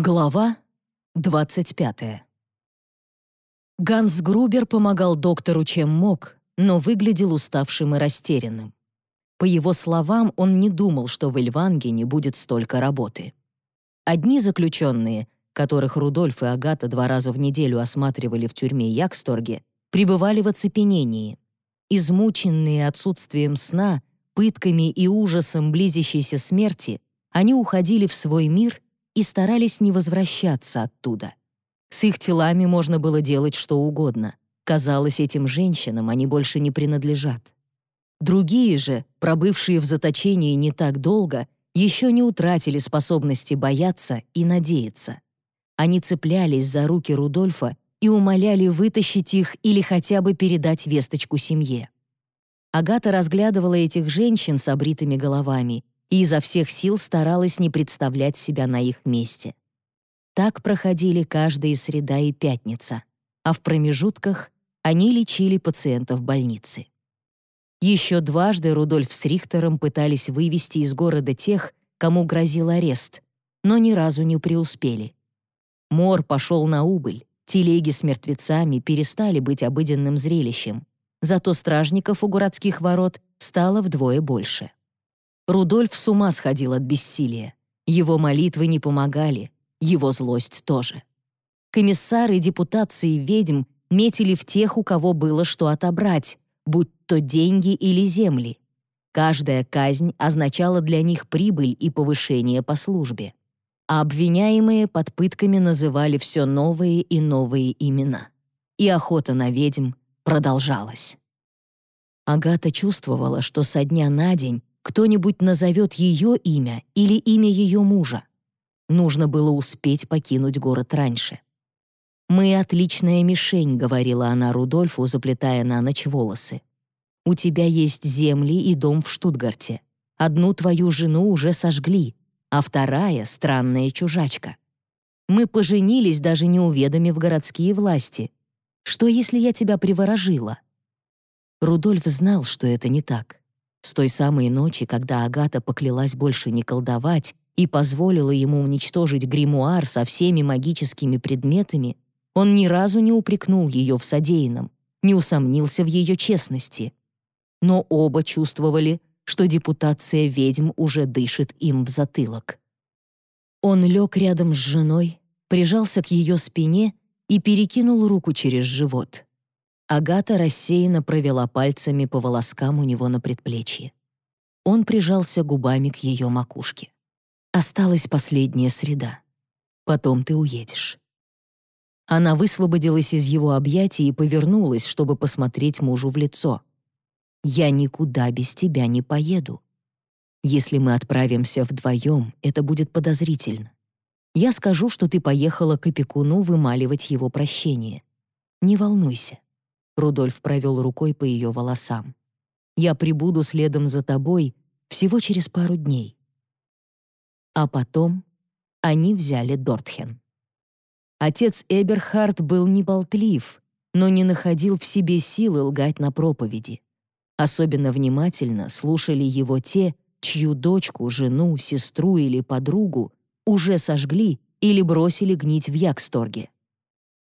Глава 25. Ганс Грубер помогал доктору чем мог, но выглядел уставшим и растерянным. По его словам, он не думал, что в Эльванге не будет столько работы. Одни заключенные, которых Рудольф и Агата два раза в неделю осматривали в тюрьме Яксторге, пребывали в оцепенении. Измученные отсутствием сна, пытками и ужасом близящейся смерти, они уходили в свой мир — и старались не возвращаться оттуда. С их телами можно было делать что угодно. Казалось, этим женщинам они больше не принадлежат. Другие же, пробывшие в заточении не так долго, еще не утратили способности бояться и надеяться. Они цеплялись за руки Рудольфа и умоляли вытащить их или хотя бы передать весточку семье. Агата разглядывала этих женщин с обритыми головами и изо всех сил старалась не представлять себя на их месте. Так проходили каждая среда и пятница, а в промежутках они лечили пациентов больницы. Еще дважды Рудольф с Рихтером пытались вывести из города тех, кому грозил арест, но ни разу не преуспели. Мор пошел на убыль, телеги с мертвецами перестали быть обыденным зрелищем, зато стражников у городских ворот стало вдвое больше. Рудольф с ума сходил от бессилия. Его молитвы не помогали, его злость тоже. Комиссары депутации ведьм метили в тех, у кого было что отобрать, будь то деньги или земли. Каждая казнь означала для них прибыль и повышение по службе. А обвиняемые под пытками называли все новые и новые имена. И охота на ведьм продолжалась. Агата чувствовала, что со дня на день кто-нибудь назовет ее имя или имя ее мужа. Нужно было успеть покинуть город раньше. «Мы отличная мишень», — говорила она Рудольфу, заплетая на ночь волосы. «У тебя есть земли и дом в Штутгарте. Одну твою жену уже сожгли, а вторая — странная чужачка. Мы поженились, даже не уведомив городские власти. Что, если я тебя приворожила?» Рудольф знал, что это не так. С той самой ночи, когда Агата поклялась больше не колдовать и позволила ему уничтожить гримуар со всеми магическими предметами, он ни разу не упрекнул ее в содеянном, не усомнился в ее честности. Но оба чувствовали, что депутация ведьм уже дышит им в затылок. Он лег рядом с женой, прижался к ее спине и перекинул руку через живот. Агата рассеянно провела пальцами по волоскам у него на предплечье. Он прижался губами к ее макушке. «Осталась последняя среда. Потом ты уедешь». Она высвободилась из его объятий и повернулась, чтобы посмотреть мужу в лицо. «Я никуда без тебя не поеду. Если мы отправимся вдвоем, это будет подозрительно. Я скажу, что ты поехала к опекуну вымаливать его прощение. Не волнуйся. Рудольф провел рукой по ее волосам. «Я прибуду следом за тобой всего через пару дней». А потом они взяли Дортхен. Отец Эберхард был не болтлив, но не находил в себе силы лгать на проповеди. Особенно внимательно слушали его те, чью дочку, жену, сестру или подругу уже сожгли или бросили гнить в Яксторге.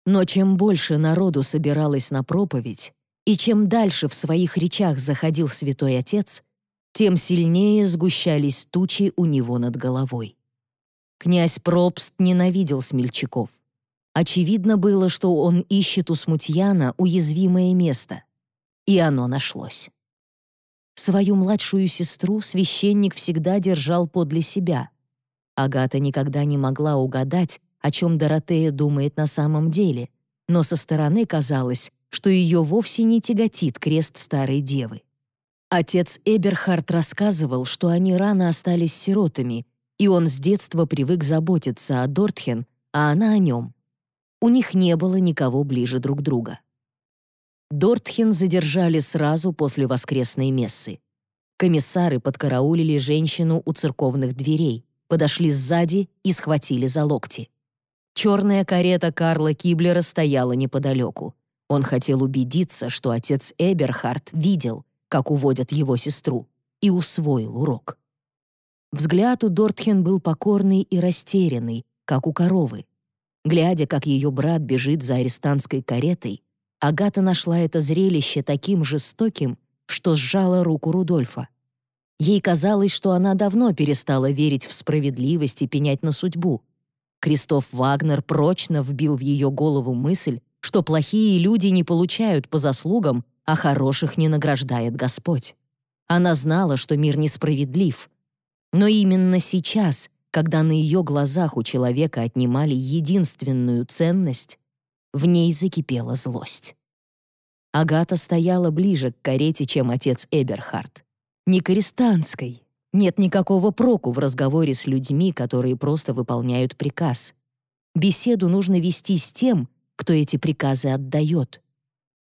Но чем больше народу собиралось на проповедь, и чем дальше в своих речах заходил святой отец, тем сильнее сгущались тучи у него над головой. Князь Пробст ненавидел смельчаков. Очевидно было, что он ищет у смутьяна уязвимое место. И оно нашлось. Свою младшую сестру священник всегда держал подле себя. Агата никогда не могла угадать, о чем Доротея думает на самом деле, но со стороны казалось, что ее вовсе не тяготит крест старой девы. Отец Эберхард рассказывал, что они рано остались сиротами, и он с детства привык заботиться о Дортхен, а она о нем. У них не было никого ближе друг друга. Дортхен задержали сразу после воскресной мессы. Комиссары подкараулили женщину у церковных дверей, подошли сзади и схватили за локти. Черная карета Карла Киблера стояла неподалеку. Он хотел убедиться, что отец Эберхард видел, как уводят его сестру, и усвоил урок. Взгляд у Дортхен был покорный и растерянный, как у коровы. Глядя, как ее брат бежит за арестантской каретой, Агата нашла это зрелище таким жестоким, что сжала руку Рудольфа. Ей казалось, что она давно перестала верить в справедливость и пенять на судьбу. Кристоф Вагнер прочно вбил в ее голову мысль, что плохие люди не получают по заслугам, а хороших не награждает Господь. Она знала, что мир несправедлив. Но именно сейчас, когда на ее глазах у человека отнимали единственную ценность, в ней закипела злость. Агата стояла ближе к карете, чем отец Эберхард не Користанской. Нет никакого проку в разговоре с людьми, которые просто выполняют приказ. Беседу нужно вести с тем, кто эти приказы отдает.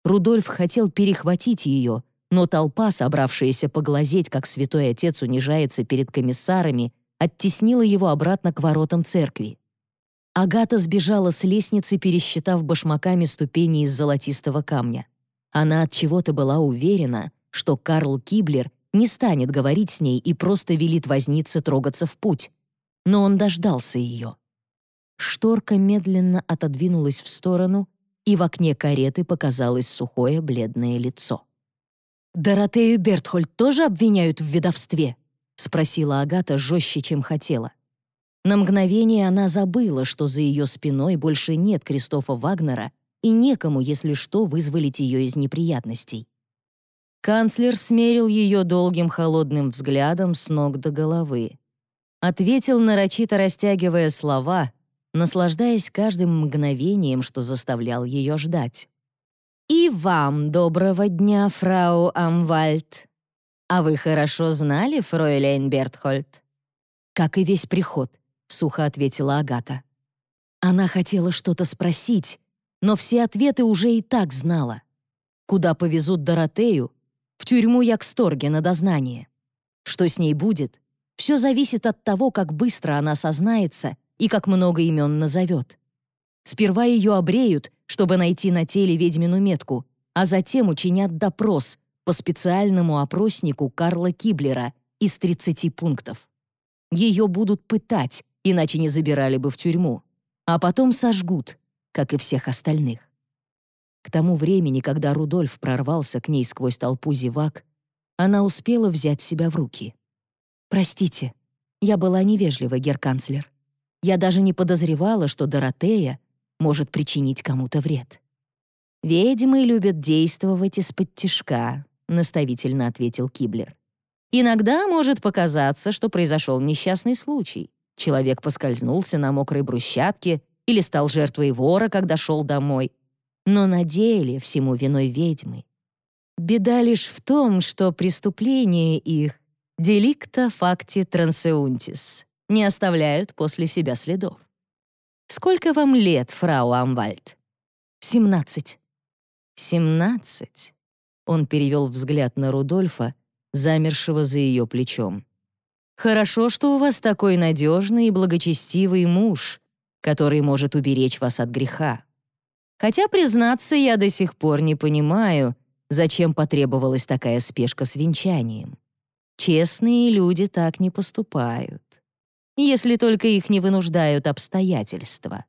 Рудольф хотел перехватить ее, но толпа, собравшаяся поглазеть, как святой отец унижается перед комиссарами, оттеснила его обратно к воротам церкви. Агата сбежала с лестницы, пересчитав башмаками ступени из золотистого камня. Она от чего-то была уверена, что Карл Киблер не станет говорить с ней и просто велит вознице трогаться в путь. Но он дождался ее. Шторка медленно отодвинулась в сторону, и в окне кареты показалось сухое бледное лицо. «Доротею Бертхольд тоже обвиняют в ведовстве?» — спросила Агата жестче, чем хотела. На мгновение она забыла, что за ее спиной больше нет Кристофа Вагнера и некому, если что, вызволить ее из неприятностей. Канцлер смерил ее долгим холодным взглядом с ног до головы. Ответил, нарочито растягивая слова, наслаждаясь каждым мгновением, что заставлял ее ждать. «И вам доброго дня, фрау Амвальд. А вы хорошо знали, фройлейн Бертхольд?» «Как и весь приход», — сухо ответила Агата. Она хотела что-то спросить, но все ответы уже и так знала. Куда повезут Доротею, в тюрьму Яксторге на дознание. Что с ней будет? Все зависит от того, как быстро она сознается и как много имен назовет. Сперва ее обреют, чтобы найти на теле ведьмину метку, а затем учинят допрос по специальному опроснику Карла Киблера из 30 пунктов. Ее будут пытать, иначе не забирали бы в тюрьму, а потом сожгут, как и всех остальных. К тому времени, когда Рудольф прорвался к ней сквозь толпу зевак, она успела взять себя в руки. «Простите, я была невежлива, герканцлер. Я даже не подозревала, что Доротея может причинить кому-то вред». «Ведьмы любят действовать из-под тишка», — наставительно ответил Киблер. «Иногда может показаться, что произошел несчастный случай. Человек поскользнулся на мокрой брусчатке или стал жертвой вора, когда шел домой но на деле всему виной ведьмы. Беда лишь в том, что преступления их «деликта факти трансеунтис» не оставляют после себя следов. Сколько вам лет, фрау Амвальд? Семнадцать. Семнадцать. Он перевел взгляд на Рудольфа, замершего за ее плечом. Хорошо, что у вас такой надежный и благочестивый муж, который может уберечь вас от греха. Хотя, признаться, я до сих пор не понимаю, зачем потребовалась такая спешка с венчанием. Честные люди так не поступают, если только их не вынуждают обстоятельства.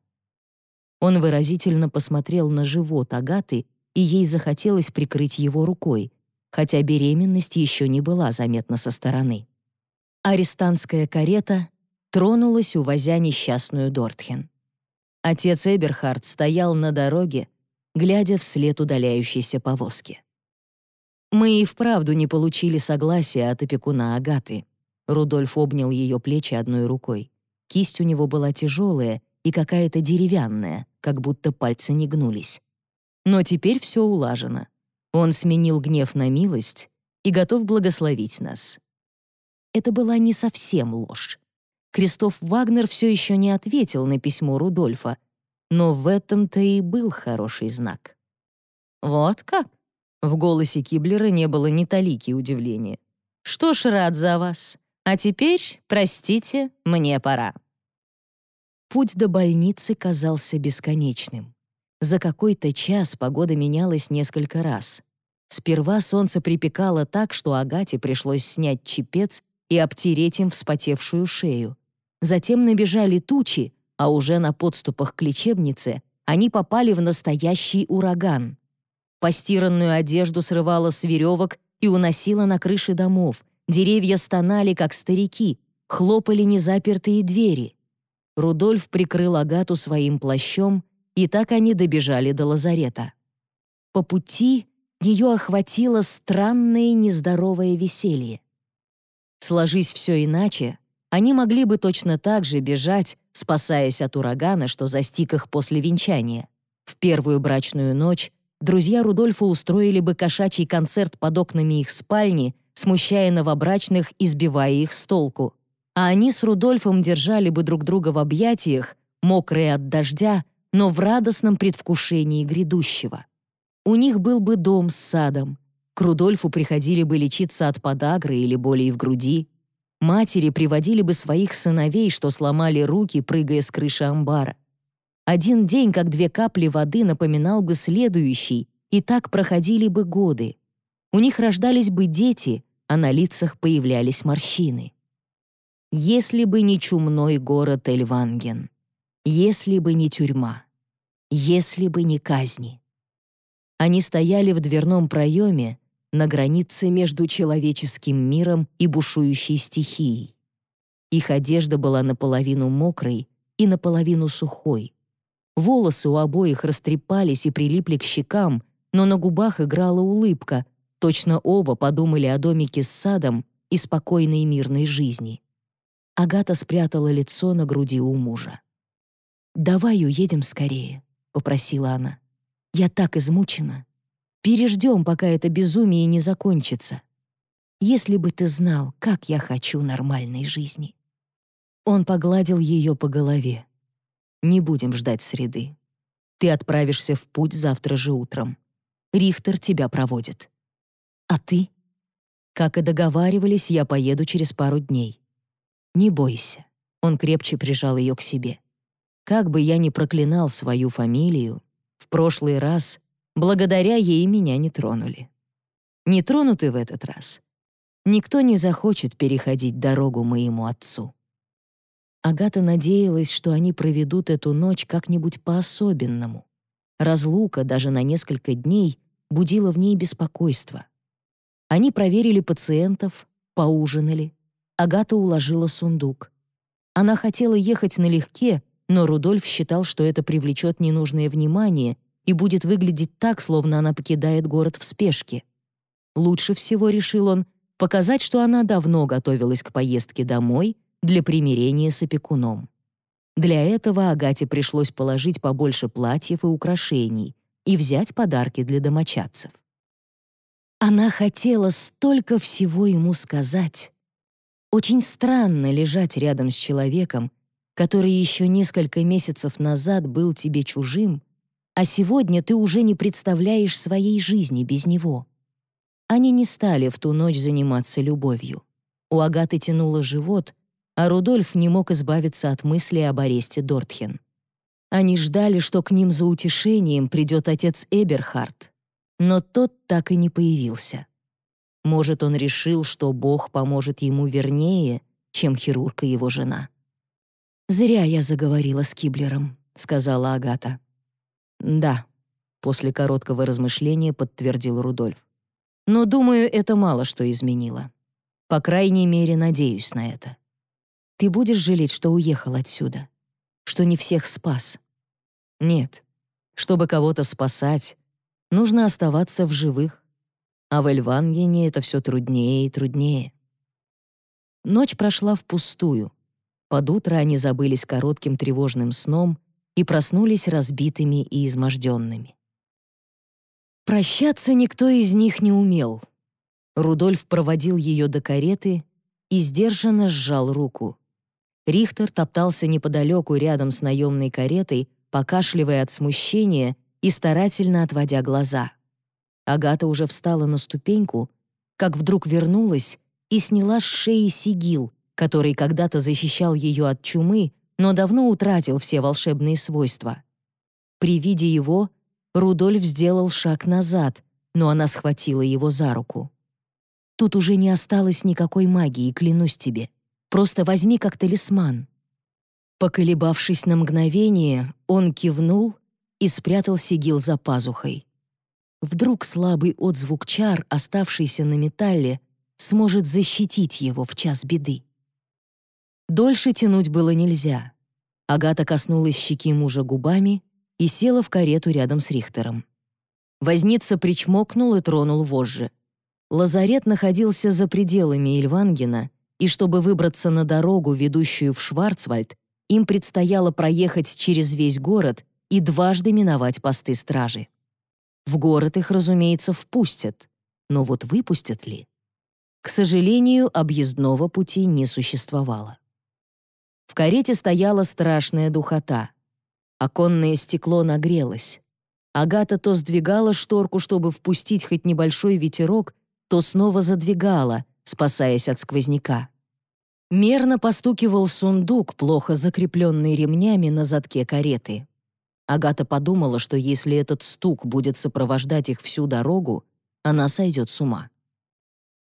Он выразительно посмотрел на живот Агаты, и ей захотелось прикрыть его рукой, хотя беременность еще не была заметна со стороны. Арестантская карета тронулась, увозя несчастную Дортхен. Отец Эберхард стоял на дороге, глядя вслед удаляющейся повозки. «Мы и вправду не получили согласия от опекуна Агаты». Рудольф обнял ее плечи одной рукой. Кисть у него была тяжелая и какая-то деревянная, как будто пальцы не гнулись. Но теперь все улажено. Он сменил гнев на милость и готов благословить нас. Это была не совсем ложь. Кристоф Вагнер все еще не ответил на письмо Рудольфа, но в этом-то и был хороший знак. «Вот как?» В голосе Киблера не было ни талики удивления. «Что ж, рад за вас. А теперь, простите, мне пора». Путь до больницы казался бесконечным. За какой-то час погода менялась несколько раз. Сперва солнце припекало так, что Агате пришлось снять чепец и обтереть им вспотевшую шею. Затем набежали тучи, а уже на подступах к лечебнице они попали в настоящий ураган. Постиранную одежду срывало с веревок и уносило на крыши домов. Деревья стонали, как старики, хлопали незапертые двери. Рудольф прикрыл Агату своим плащом, и так они добежали до лазарета. По пути ее охватило странное нездоровое веселье. Сложись все иначе, они могли бы точно так же бежать, спасаясь от урагана, что застиг их после венчания. В первую брачную ночь друзья Рудольфа устроили бы кошачий концерт под окнами их спальни, смущая новобрачных и сбивая их с толку. А они с Рудольфом держали бы друг друга в объятиях, мокрые от дождя, но в радостном предвкушении грядущего. У них был бы дом с садом. К Рудольфу приходили бы лечиться от подагры или болей в груди. Матери приводили бы своих сыновей, что сломали руки, прыгая с крыши амбара. Один день, как две капли воды, напоминал бы следующий, и так проходили бы годы. У них рождались бы дети, а на лицах появлялись морщины. Если бы не чумной город Эльванген, если бы не тюрьма, если бы не казни. Они стояли в дверном проеме на границе между человеческим миром и бушующей стихией. Их одежда была наполовину мокрой и наполовину сухой. Волосы у обоих растрепались и прилипли к щекам, но на губах играла улыбка. Точно оба подумали о домике с садом и спокойной мирной жизни. Агата спрятала лицо на груди у мужа. «Давай уедем скорее», — попросила она. Я так измучена. Переждем, пока это безумие не закончится. Если бы ты знал, как я хочу нормальной жизни». Он погладил ее по голове. «Не будем ждать среды. Ты отправишься в путь завтра же утром. Рихтер тебя проводит. А ты? Как и договаривались, я поеду через пару дней. Не бойся». Он крепче прижал ее к себе. «Как бы я ни проклинал свою фамилию, в прошлый раз благодаря ей меня не тронули. Не тронуты в этот раз. Никто не захочет переходить дорогу моему отцу. Агата надеялась, что они проведут эту ночь как-нибудь по-особенному. Разлука даже на несколько дней будила в ней беспокойство. Они проверили пациентов, поужинали. Агата уложила сундук. Она хотела ехать налегке, но Рудольф считал, что это привлечет ненужное внимание и будет выглядеть так, словно она покидает город в спешке. Лучше всего, решил он, показать, что она давно готовилась к поездке домой для примирения с опекуном. Для этого Агате пришлось положить побольше платьев и украшений и взять подарки для домочадцев. Она хотела столько всего ему сказать. Очень странно лежать рядом с человеком, который еще несколько месяцев назад был тебе чужим, а сегодня ты уже не представляешь своей жизни без него. Они не стали в ту ночь заниматься любовью. У Агаты тянуло живот, а Рудольф не мог избавиться от мысли об аресте Дортхен. Они ждали, что к ним за утешением придет отец Эберхард, но тот так и не появился. Может, он решил, что Бог поможет ему вернее, чем хирург и его жена. «Зря я заговорила с Киблером», — сказала Агата. «Да», — после короткого размышления подтвердил Рудольф. «Но, думаю, это мало что изменило. По крайней мере, надеюсь на это. Ты будешь жалеть, что уехал отсюда? Что не всех спас?» «Нет. Чтобы кого-то спасать, нужно оставаться в живых. А в Эльвангене это все труднее и труднее». Ночь прошла впустую — под утро они забылись коротким тревожным сном и проснулись разбитыми и изможденными. Прощаться никто из них не умел. Рудольф проводил ее до кареты и сдержанно сжал руку. Рихтер топтался неподалеку рядом с наемной каретой, покашливая от смущения и старательно отводя глаза. Агата уже встала на ступеньку, как вдруг вернулась и сняла с шеи сигил, который когда-то защищал ее от чумы, но давно утратил все волшебные свойства. При виде его Рудольф сделал шаг назад, но она схватила его за руку. «Тут уже не осталось никакой магии, клянусь тебе. Просто возьми как талисман». Поколебавшись на мгновение, он кивнул и спрятал сигил за пазухой. Вдруг слабый отзвук чар, оставшийся на металле, сможет защитить его в час беды. Дольше тянуть было нельзя. Агата коснулась щеки мужа губами и села в карету рядом с Рихтером. Возница причмокнул и тронул вожжи. Лазарет находился за пределами Ильвангена, и чтобы выбраться на дорогу, ведущую в Шварцвальд, им предстояло проехать через весь город и дважды миновать посты стражи. В город их, разумеется, впустят, но вот выпустят ли? К сожалению, объездного пути не существовало. В карете стояла страшная духота. Оконное стекло нагрелось. Агата то сдвигала шторку, чтобы впустить хоть небольшой ветерок, то снова задвигала, спасаясь от сквозняка. Мерно постукивал сундук, плохо закрепленный ремнями на задке кареты. Агата подумала, что если этот стук будет сопровождать их всю дорогу, она сойдет с ума.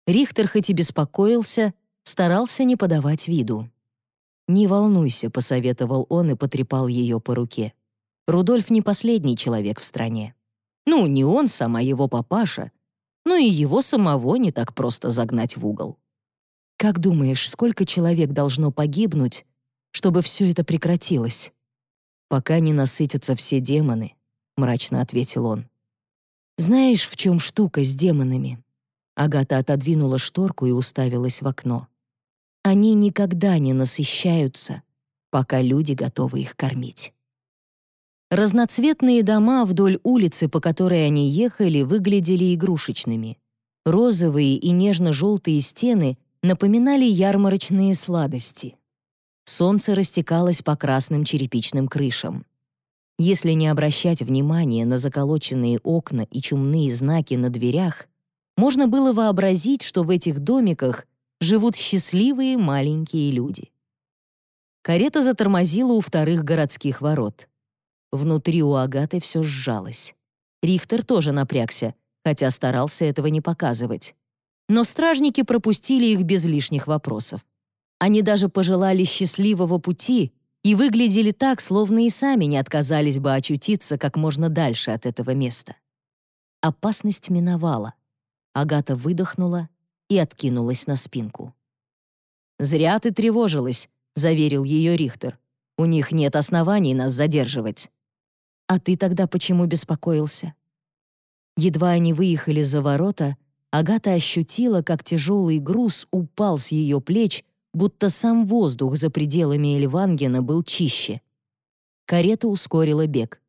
Рихтер хоть и беспокоился, старался не подавать виду. «Не волнуйся», — посоветовал он и потрепал ее по руке. Рудольф не последний человек в стране. Ну, не он сам, а его папаша. Ну и его самого не так просто загнать в угол. Как думаешь, сколько человек должно погибнуть, чтобы все это прекратилось? Пока не насытятся все демоны, мрачно ответил он. Знаешь, в чем штука с демонами? Агата отодвинула шторку и уставилась в окно. Они никогда не насыщаются, пока люди готовы их кормить. Разноцветные дома вдоль улицы, по которой они ехали, выглядели игрушечными. Розовые и нежно-желтые стены напоминали ярмарочные сладости. Солнце растекалось по красным черепичным крышам. Если не обращать внимания на заколоченные окна и чумные знаки на дверях, можно было вообразить, что в этих домиках живут счастливые маленькие люди. Карета затормозила у вторых городских ворот. Внутри у Агаты все сжалось. Рихтер тоже напрягся, хотя старался этого не показывать но стражники пропустили их без лишних вопросов. Они даже пожелали счастливого пути и выглядели так, словно и сами не отказались бы очутиться как можно дальше от этого места. Опасность миновала. Агата выдохнула и откинулась на спинку. «Зря ты тревожилась», — заверил ее Рихтер. «У них нет оснований нас задерживать». «А ты тогда почему беспокоился?» Едва они выехали за ворота — Агата ощутила, как тяжелый груз упал с ее плеч, будто сам воздух за пределами Эльвангена был чище. Карета ускорила бег.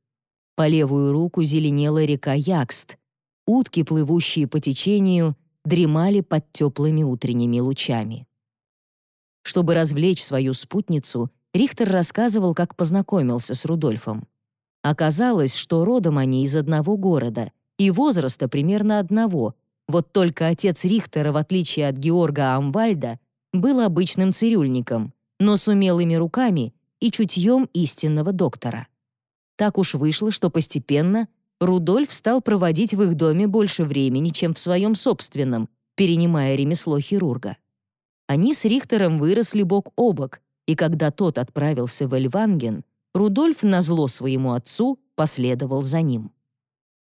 По левую руку зеленела река Якст. Утки, плывущие по течению, дремали под теплыми утренними лучами. Чтобы развлечь свою спутницу, Рихтер рассказывал, как познакомился с Рудольфом. Оказалось, что родом они из одного города и возраста примерно одного, вот только отец Рихтера, в отличие от Георга Амвальда, был обычным цирюльником, но с умелыми руками и чутьем истинного доктора. Так уж вышло, что постепенно Рудольф стал проводить в их доме больше времени, чем в своем собственном, перенимая ремесло хирурга. Они с Рихтером выросли бок о бок, и когда тот отправился в Эльванген, Рудольф, назло своему отцу, последовал за ним.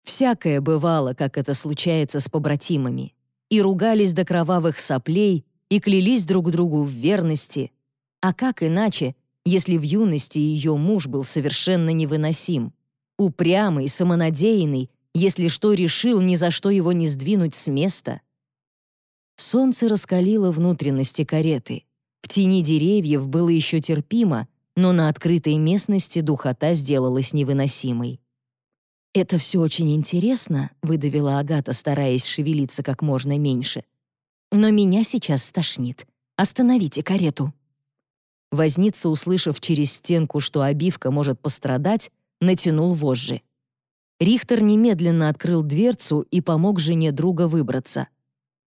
Всякое бывало, как это случается с побратимами. И ругались до кровавых соплей, и клялись друг другу в верности. А как иначе, если в юности ее муж был совершенно невыносим? Упрямый, самонадеянный, если что решил, ни за что его не сдвинуть с места. Солнце раскалило внутренности кареты. В тени деревьев было еще терпимо, но на открытой местности духота сделалась невыносимой. «Это все очень интересно», — выдавила Агата, стараясь шевелиться как можно меньше. «Но меня сейчас стошнит. Остановите карету». Возница, услышав через стенку, что обивка может пострадать, натянул вожжи. Рихтер немедленно открыл дверцу и помог жене друга выбраться.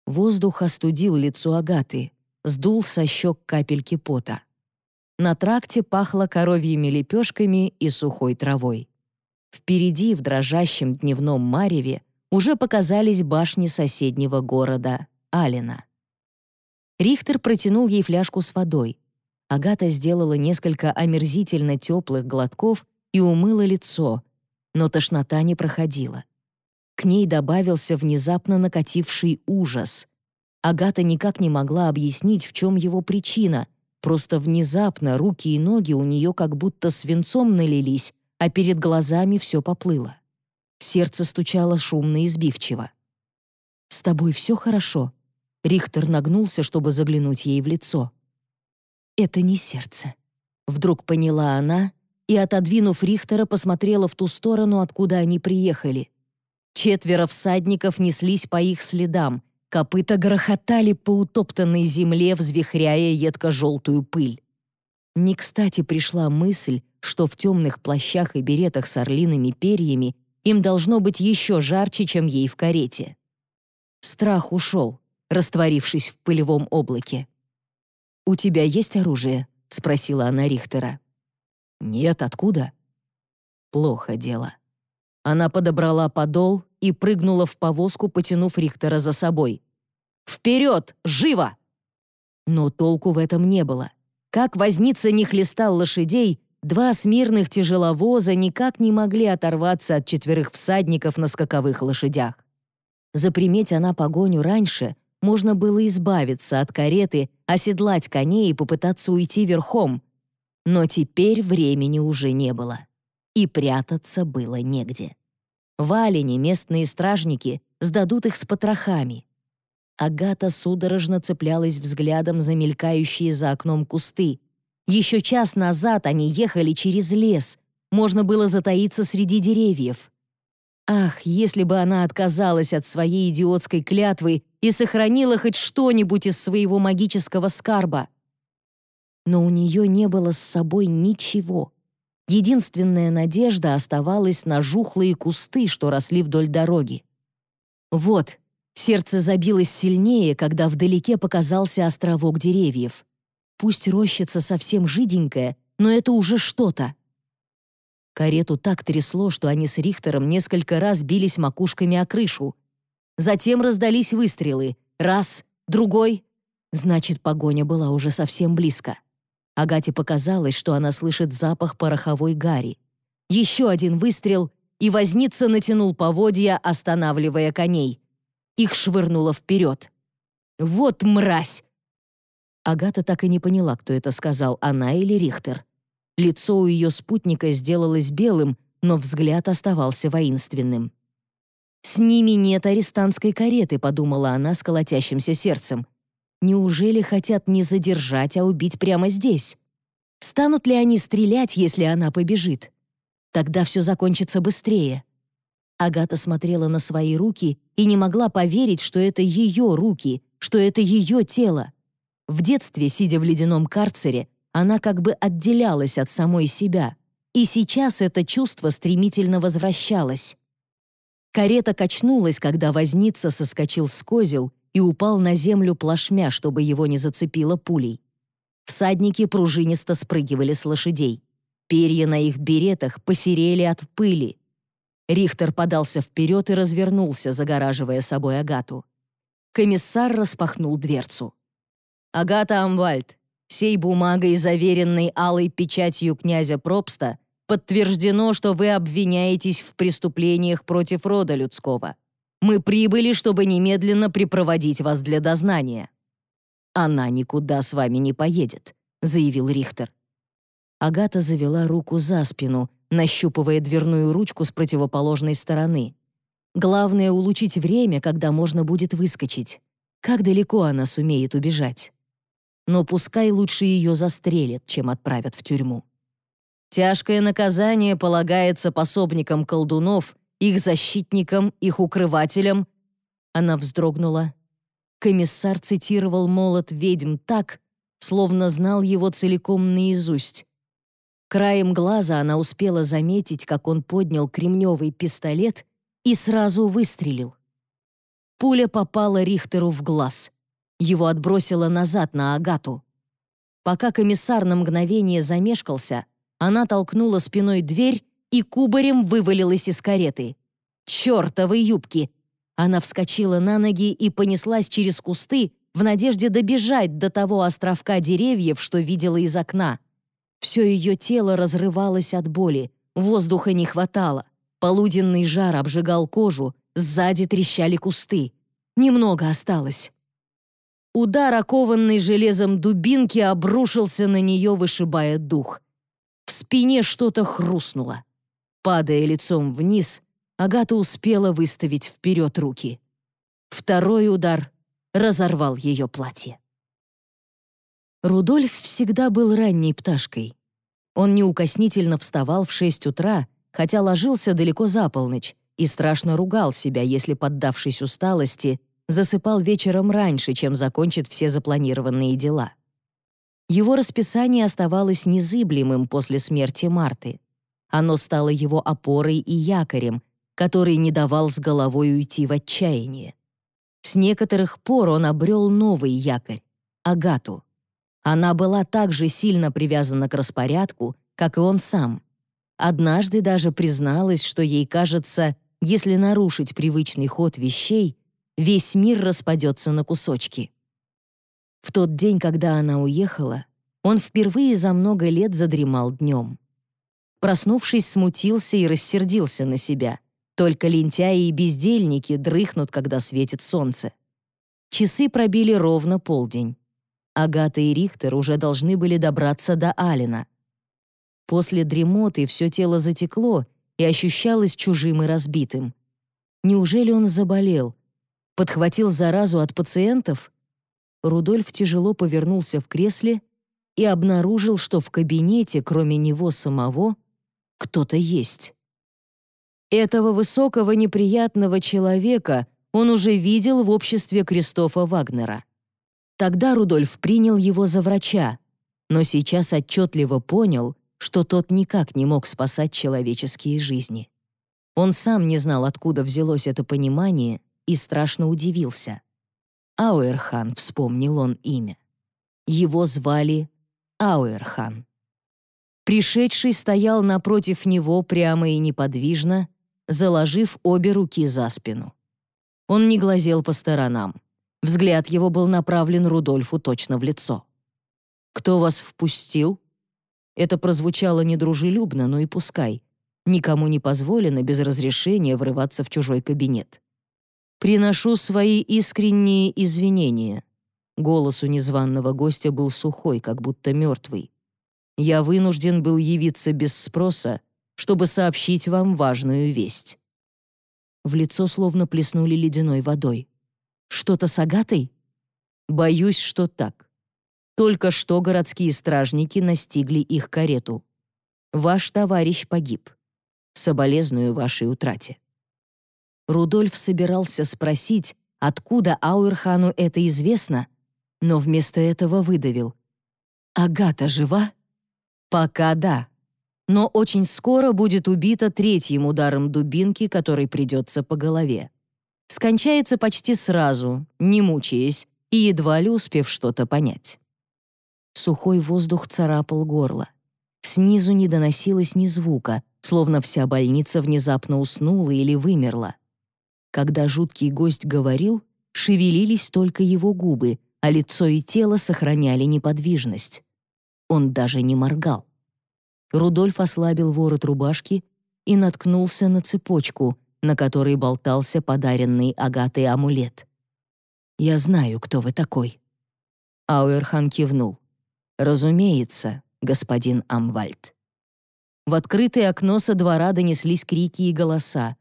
Воздух остудил лицо Агаты, сдул со щек капельки пота. На тракте пахло коровьими лепешками и сухой травой. Впереди, в дрожащем дневном мареве, уже показались башни соседнего города, Алина. Рихтер протянул ей фляжку с водой. Агата сделала несколько омерзительно теплых глотков и умыла лицо, но тошнота не проходила. К ней добавился внезапно накативший ужас. Агата никак не могла объяснить, в чем его причина. Просто внезапно руки и ноги у нее как будто свинцом налились, а перед глазами все поплыло. Сердце стучало шумно и сбивчиво. «С тобой все хорошо?» Рихтер нагнулся, чтобы заглянуть ей в лицо. «Это не сердце», — вдруг поняла она и, отодвинув Рихтера, посмотрела в ту сторону, откуда они приехали. Четверо всадников неслись по их следам, копыта грохотали по утоптанной земле, взвихряя едко-желтую пыль. Не кстати пришла мысль, что в темных плащах и беретах с орлиными перьями им должно быть еще жарче, чем ей в карете. Страх ушел, растворившись в пылевом облаке. «У тебя есть оружие?» — спросила она Рихтера. «Нет, откуда?» «Плохо дело». Она подобрала подол и прыгнула в повозку, потянув Рихтера за собой. «Вперед! Живо!» Но толку в этом не было. Как возница не хлестал лошадей, два смирных тяжеловоза никак не могли оторваться от четверых всадников на скаковых лошадях. Заприметь она погоню раньше, можно было избавиться от кареты, оседлать коней и попытаться уйти верхом. Но теперь времени уже не было. И прятаться было негде. В Алине местные стражники сдадут их с потрохами. Агата судорожно цеплялась взглядом за мелькающие за окном кусты. Еще час назад они ехали через лес. Можно было затаиться среди деревьев. Ах, если бы она отказалась от своей идиотской клятвы и сохранила хоть что-нибудь из своего магического скарба. Но у нее не было с собой ничего. Единственная надежда оставалась на жухлые кусты, что росли вдоль дороги. Вот, сердце забилось сильнее, когда вдалеке показался островок деревьев. Пусть рощица совсем жиденькая, но это уже что-то. Карету так трясло, что они с Рихтером несколько раз бились макушками о крышу. Затем раздались выстрелы. Раз, другой. Значит, погоня была уже совсем близко. Агате показалось, что она слышит запах пороховой гари. Еще один выстрел, и возница натянул поводья, останавливая коней. Их швырнуло вперед. «Вот мразь!» Агата так и не поняла, кто это сказал, она или Рихтер. Лицо у ее спутника сделалось белым, но взгляд оставался воинственным. «С ними нет арестантской кареты», — подумала она с колотящимся сердцем. «Неужели хотят не задержать, а убить прямо здесь? Станут ли они стрелять, если она побежит? Тогда все закончится быстрее». Агата смотрела на свои руки и не могла поверить, что это ее руки, что это ее тело. В детстве, сидя в ледяном карцере, она как бы отделялась от самой себя. И сейчас это чувство стремительно возвращалось. Карета качнулась, когда возница соскочил с козел и упал на землю плашмя, чтобы его не зацепило пулей. Всадники пружинисто спрыгивали с лошадей. Перья на их беретах посерели от пыли. Рихтер подался вперед и развернулся, загораживая собой Агату. Комиссар распахнул дверцу. «Агата Амвальд, Сей бумагой, заверенной алой печатью князя Пробста, подтверждено, что вы обвиняетесь в преступлениях против рода людского. Мы прибыли, чтобы немедленно припроводить вас для дознания». «Она никуда с вами не поедет», — заявил Рихтер. Агата завела руку за спину, нащупывая дверную ручку с противоположной стороны. Главное — улучшить время, когда можно будет выскочить. Как далеко она сумеет убежать? но пускай лучше ее застрелят, чем отправят в тюрьму. Тяжкое наказание полагается пособникам колдунов, их защитникам, их укрывателям. Она вздрогнула. Комиссар цитировал молот ведьм так, словно знал его целиком наизусть. Краем глаза она успела заметить, как он поднял кремневый пистолет и сразу выстрелил. Пуля попала Рихтеру в глаз. Его отбросило назад на Агату. Пока комиссар на мгновение замешкался, она толкнула спиной дверь и кубарем вывалилась из кареты. «Чёртовы юбки!» Она вскочила на ноги и понеслась через кусты, в надежде добежать до того островка деревьев, что видела из окна. Все ее тело разрывалось от боли, воздуха не хватало. Полуденный жар обжигал кожу, сзади трещали кусты. Немного осталось. Удар, окованный железом дубинки, обрушился на нее, вышибая дух. В спине что-то хрустнуло. Падая лицом вниз, Агата успела выставить вперед руки. Второй удар разорвал ее платье. Рудольф всегда был ранней пташкой. Он неукоснительно вставал в шесть утра, хотя ложился далеко за полночь, и страшно ругал себя, если, поддавшись усталости, засыпал вечером раньше, чем закончит все запланированные дела. Его расписание оставалось незыблемым после смерти Марты. Оно стало его опорой и якорем, который не давал с головой уйти в отчаяние. С некоторых пор он обрел новый якорь — Агату. Она была так же сильно привязана к распорядку, как и он сам. Однажды даже призналась, что ей кажется, если нарушить привычный ход вещей, весь мир распадется на кусочки. В тот день, когда она уехала, он впервые за много лет задремал днем. Проснувшись, смутился и рассердился на себя. Только лентяи и бездельники дрыхнут, когда светит солнце. Часы пробили ровно полдень. Агата и Рихтер уже должны были добраться до Алина. После дремоты все тело затекло и ощущалось чужим и разбитым. Неужели он заболел? Подхватил заразу от пациентов? Рудольф тяжело повернулся в кресле и обнаружил, что в кабинете, кроме него самого, кто-то есть. Этого высокого неприятного человека он уже видел в обществе Кристофа Вагнера. Тогда Рудольф принял его за врача, но сейчас отчетливо понял, что тот никак не мог спасать человеческие жизни. Он сам не знал, откуда взялось это понимание, и страшно удивился. Ауэрхан, вспомнил он имя. Его звали Ауэрхан. Пришедший стоял напротив него прямо и неподвижно, заложив обе руки за спину. Он не глазел по сторонам. Взгляд его был направлен Рудольфу точно в лицо. «Кто вас впустил?» Это прозвучало недружелюбно, но и пускай. Никому не позволено без разрешения врываться в чужой кабинет. Приношу свои искренние извинения». Голос у незваного гостя был сухой, как будто мертвый. «Я вынужден был явиться без спроса, чтобы сообщить вам важную весть». В лицо словно плеснули ледяной водой. «Что-то с Агатой?» «Боюсь, что так. Только что городские стражники настигли их карету. Ваш товарищ погиб. Соболезную вашей утрате». Рудольф собирался спросить, откуда Ауэрхану это известно, но вместо этого выдавил. «Агата жива?» «Пока да. Но очень скоро будет убита третьим ударом дубинки, который придется по голове. Скончается почти сразу, не мучаясь и едва ли успев что-то понять». Сухой воздух царапал горло. Снизу не доносилось ни звука, словно вся больница внезапно уснула или вымерла. Когда жуткий гость говорил, шевелились только его губы, а лицо и тело сохраняли неподвижность. Он даже не моргал. Рудольф ослабил ворот рубашки и наткнулся на цепочку, на которой болтался подаренный Агатой амулет. «Я знаю, кто вы такой». Ауэрхан кивнул. «Разумеется, господин Амвальд». В открытое окно со двора донеслись крики и голоса.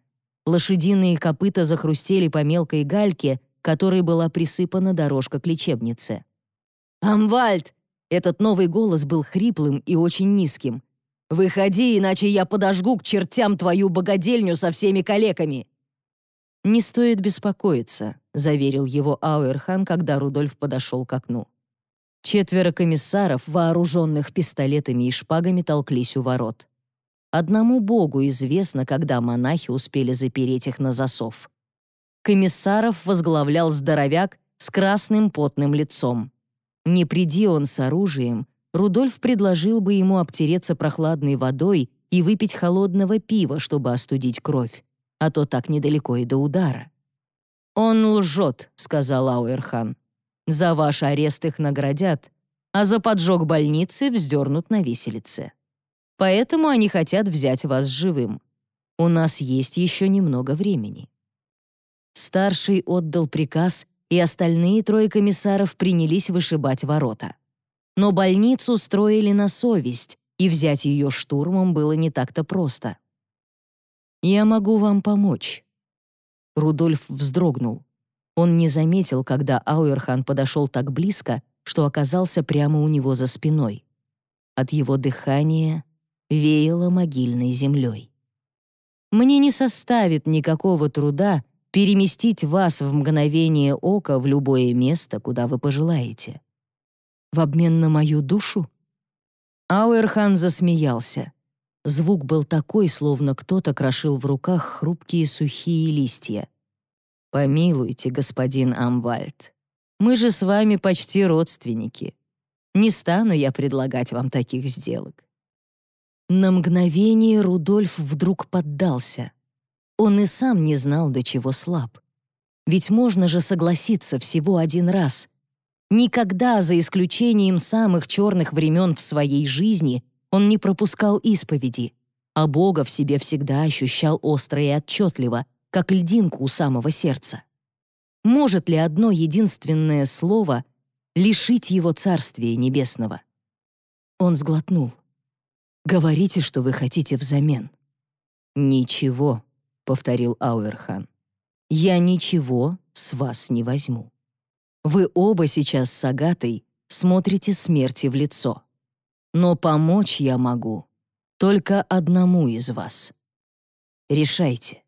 Лошадиные копыта захрустели по мелкой гальке, которой была присыпана дорожка к лечебнице. «Амвальд!» Этот новый голос был хриплым и очень низким. «Выходи, иначе я подожгу к чертям твою богадельню со всеми калеками!» «Не стоит беспокоиться», — заверил его Ауэрхан, когда Рудольф подошел к окну. Четверо комиссаров, вооруженных пистолетами и шпагами, толклись у ворот. Одному Богу известно, когда монахи успели запереть их на засов. Комиссаров возглавлял здоровяк с красным потным лицом. Не приди он с оружием, Рудольф предложил бы ему обтереться прохладной водой и выпить холодного пива, чтобы остудить кровь, а то так недалеко и до удара. «Он лжет», — сказал Ауэрхан. За ваш арест их наградят, а за поджог больницы вздернут на виселице. Поэтому они хотят взять вас живым. У нас есть еще немного времени». Старший отдал приказ, и остальные трое комиссаров принялись вышибать ворота. Но больницу строили на совесть, и взять ее штурмом было не так-то просто. «Я могу вам помочь». Рудольф вздрогнул. Он не заметил, когда Ауэрхан подошел так близко, что оказался прямо у него за спиной. От его дыхания веяло могильной землей. «Мне не составит никакого труда переместить вас в мгновение ока в любое место, куда вы пожелаете. В обмен на мою душу?» Ауэрхан засмеялся. Звук был такой, словно кто-то крошил в руках хрупкие сухие листья. «Помилуйте, господин Амвальд, мы же с вами почти родственники. Не стану я предлагать вам таких сделок». На мгновение Рудольф вдруг поддался. Он и сам не знал, до чего слаб. Ведь можно же согласиться всего один раз. Никогда, за исключением самых черных времен в своей жизни, он не пропускал исповеди, а Бога в себе всегда ощущал остро и отчетливо, как льдинку у самого сердца. Может ли одно единственное слово лишить его царствия небесного? Он сглотнул. «Говорите, что вы хотите взамен». «Ничего», — повторил Ауэрхан. «Я ничего с вас не возьму. Вы оба сейчас с Агатой смотрите смерти в лицо. Но помочь я могу только одному из вас. Решайте.